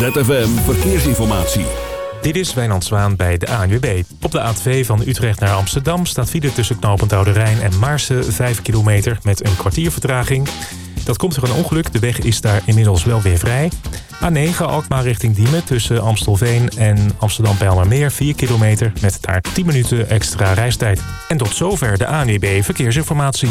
ZFM Verkeersinformatie. Dit is Wijnand Zwaan bij de ANWB. Op de A2 van Utrecht naar Amsterdam staat file tussen knooppunt Oude Rijn en Maarsen 5 kilometer met een kwartier vertraging. Dat komt door een ongeluk. De weg is daar inmiddels wel weer vrij. A9 Alkmaar richting Diemen tussen Amstelveen en Amsterdam-Bijlmermeer 4 kilometer met daar 10 minuten extra reistijd. En tot zover de ANWB Verkeersinformatie.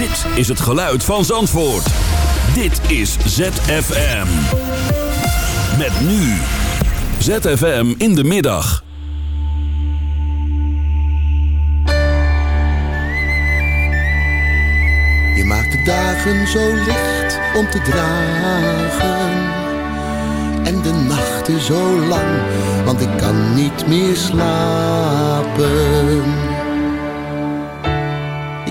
Dit is het geluid van Zandvoort. Dit is ZFM. Met nu. ZFM in de middag. Je maakt de dagen zo licht om te dragen. En de nachten zo lang, want ik kan niet meer slapen.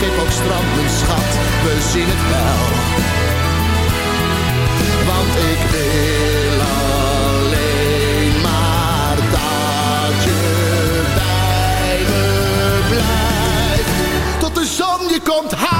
Schip ook strandt, mijn schat, we zien het wel. Want ik wil alleen maar dat je bij me blijft. Tot de zon je komt halen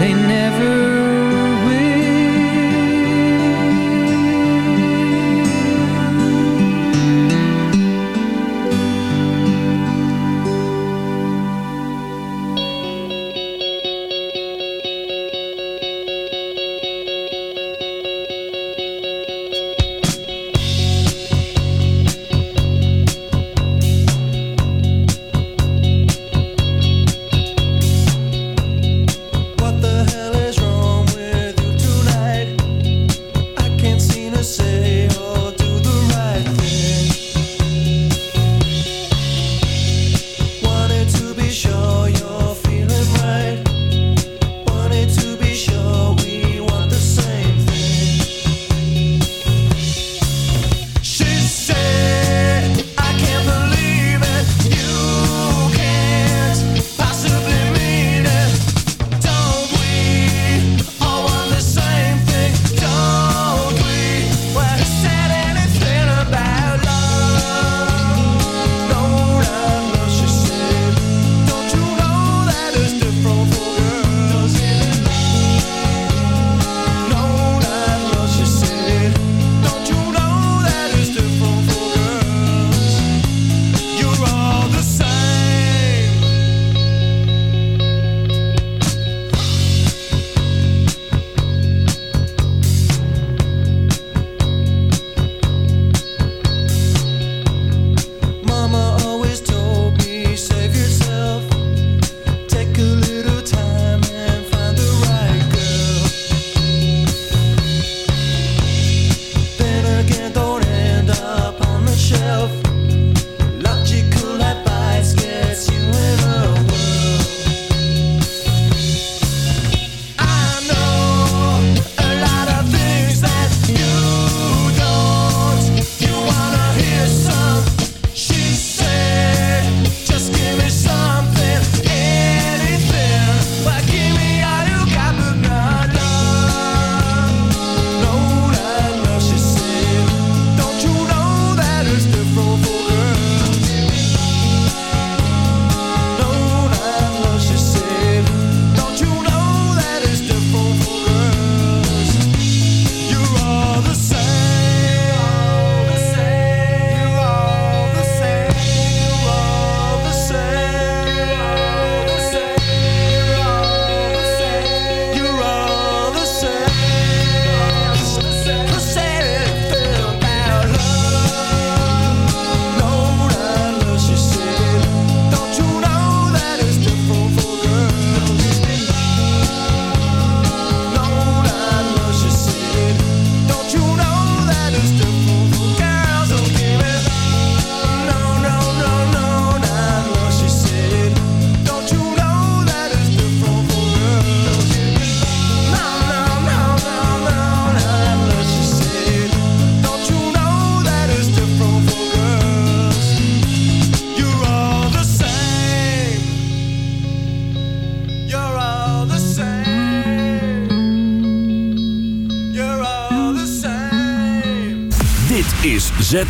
they never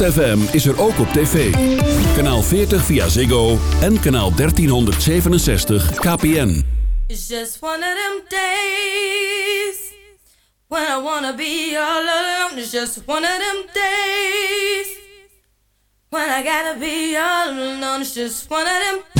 ZFM is er ook op tv. Kanaal 40 via Ziggo en kanaal 1367 KPN. It's just one of them days when I wanna be all alone. It's just one of them days when I gotta be all alone. It's just one of them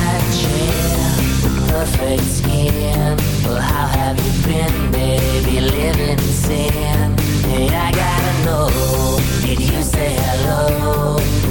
perfect how have you been, baby? Living in sin. I gotta know. Did you say hello?